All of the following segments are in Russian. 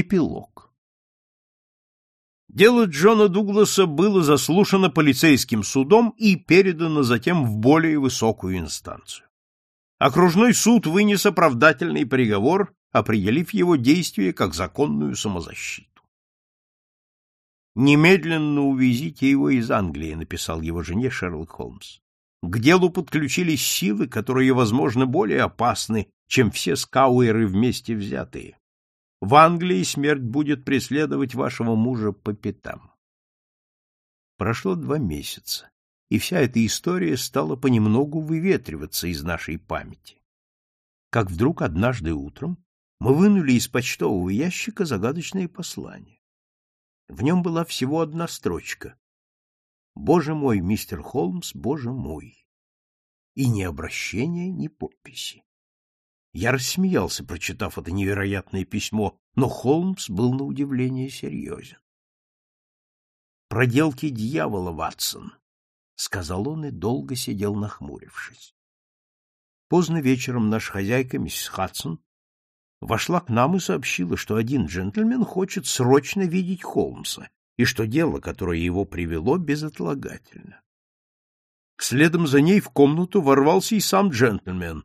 Эпилог. Дело Джона Дугласа было заслушано полицейским судом и передано затем в более высокую инстанцию. Окружной суд вынес оправдательный приговор, определив его действие как законную самозащиту. «Немедленно увезите его из Англии», — написал его жене Шерлок Холмс. «К делу подключились силы, которые, возможно, более опасны, чем все скауэры вместе взятые. В Англии смерть будет преследовать вашего мужа по пятам. Прошло два месяца, и вся эта история стала понемногу выветриваться из нашей памяти. Как вдруг однажды утром мы вынули из почтового ящика загадочное послание. В нем была всего одна строчка. «Боже мой, мистер Холмс, боже мой!» И ни обращения, ни подписи. Я рассмеялся, прочитав это невероятное письмо, но Холмс был на удивление серьезен. «Проделки дьявола, Ватсон», — сказал он и долго сидел нахмурившись. Поздно вечером наша хозяйка, миссис Хадсон, вошла к нам и сообщила, что один джентльмен хочет срочно видеть Холмса и что дело, которое его привело, безотлагательно. Следом за ней в комнату ворвался и сам джентльмен,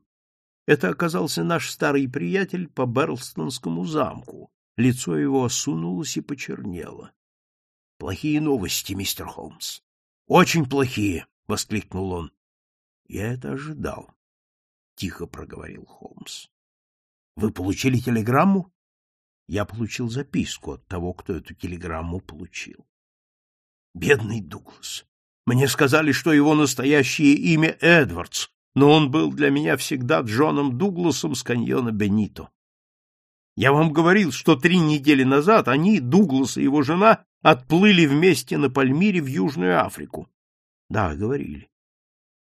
это оказался наш старый приятель по Берлстонскому замку. Лицо его осунулось и почернело. — Плохие новости, мистер Холмс. — Очень плохие! — воскликнул он. — Я это ожидал, — тихо проговорил Холмс. — Вы получили телеграмму? Я получил записку от того, кто эту телеграмму получил. Бедный Дуглас. Мне сказали, что его настоящее имя Эдвардс, но он был для меня всегда Джоном Дугласом с каньона Бенито. Я вам говорил, что три недели назад они, Дуглас и его жена, отплыли вместе на Пальмире в Южную Африку. Да, говорили.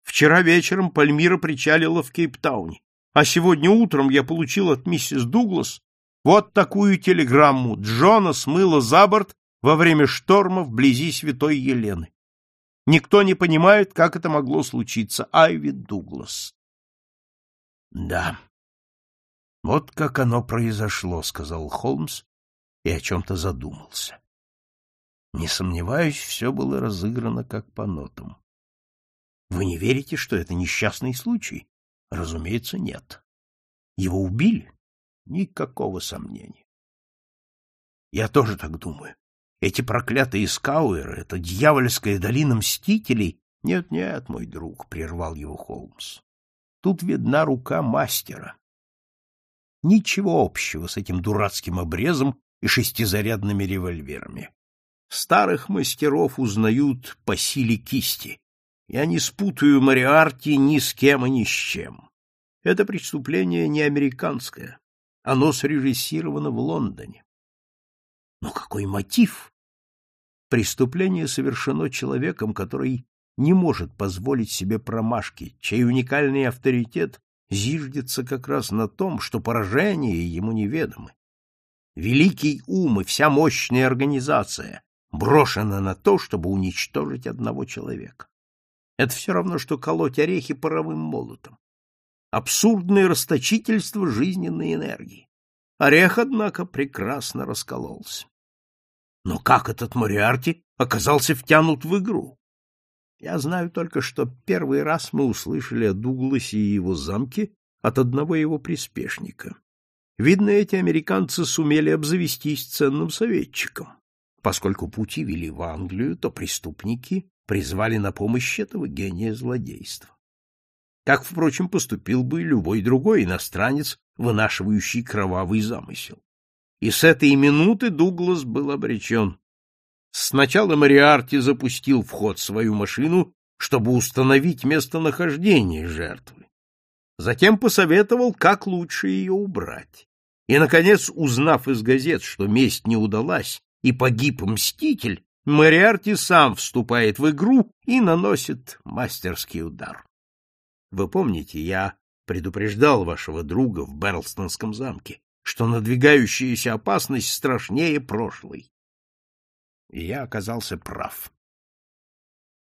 Вчера вечером Пальмира причалила в Кейптауне, а сегодня утром я получил от миссис Дуглас вот такую телеграмму. Джона смыло за борт во время шторма вблизи Святой Елены. Никто не понимает, как это могло случиться. Айви Дуглас. Да. Вот как оно произошло, сказал Холмс и о чем-то задумался. Не сомневаюсь, все было разыграно как по нотам. Вы не верите, что это несчастный случай? Разумеется, нет. Его убили? Никакого сомнения. Я тоже так думаю. Эти проклятые скауэры, эта дьявольская долина мстителей... Нет, нет, мой друг, — прервал его Холмс. Тут видна рука мастера. Ничего общего с этим дурацким обрезом и шестизарядными револьверами. Старых мастеров узнают по силе кисти. Я не спутаю Мариарти ни с кем и ни с чем. Это преступление не американское. Оно срежиссировано в Лондоне. Но какой мотив? Преступление совершено человеком, который не может позволить себе промашки, чей уникальный авторитет зиждется как раз на том, что поражения ему неведомы. Великий ум и вся мощная организация брошена на то, чтобы уничтожить одного человека. Это все равно, что колоть орехи паровым молотом. Абсурдное расточительство жизненной энергии. Орех, однако, прекрасно раскололся. Но как этот Мориарти оказался втянут в игру? Я знаю только, что первый раз мы услышали о Дугласе и его замке от одного его приспешника. Видно, эти американцы сумели обзавестись ценным советчиком. Поскольку пути вели в Англию, то преступники призвали на помощь этого гения злодейства. Как, впрочем, поступил бы любой другой иностранец, вынашивающий кровавый замысел. И с этой минуты Дуглас был обречен. Сначала Мариарти запустил в ход свою машину, чтобы установить местонахождение жертвы. Затем посоветовал, как лучше ее убрать. И, наконец, узнав из газет, что месть не удалась и погиб мститель, Мариарти сам вступает в игру и наносит мастерский удар. Вы помните, я предупреждал вашего друга в Берлстонском замке, что надвигающаяся опасность страшнее прошлой. И я оказался прав.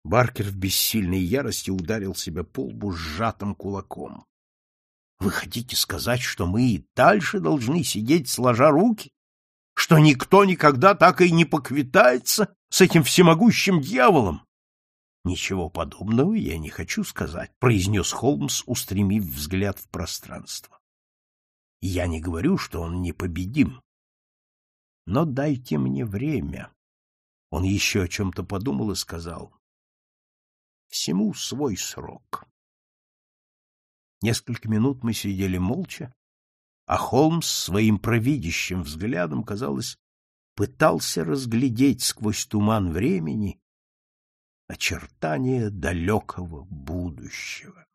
Баркер в бессильной ярости ударил себя по лбу сжатым кулаком. — Вы хотите сказать, что мы и дальше должны сидеть сложа руки? что никто никогда так и не поквитается с этим всемогущим дьяволом? Ничего подобного я не хочу сказать, произнес Холмс, устремив взгляд в пространство. Я не говорю, что он непобедим. Но дайте мне время. Он еще о чем-то подумал и сказал. Всему свой срок. Несколько минут мы сидели молча, а Холмс своим провидящим взглядом, казалось, пытался разглядеть сквозь туман времени очертания далекого будущего.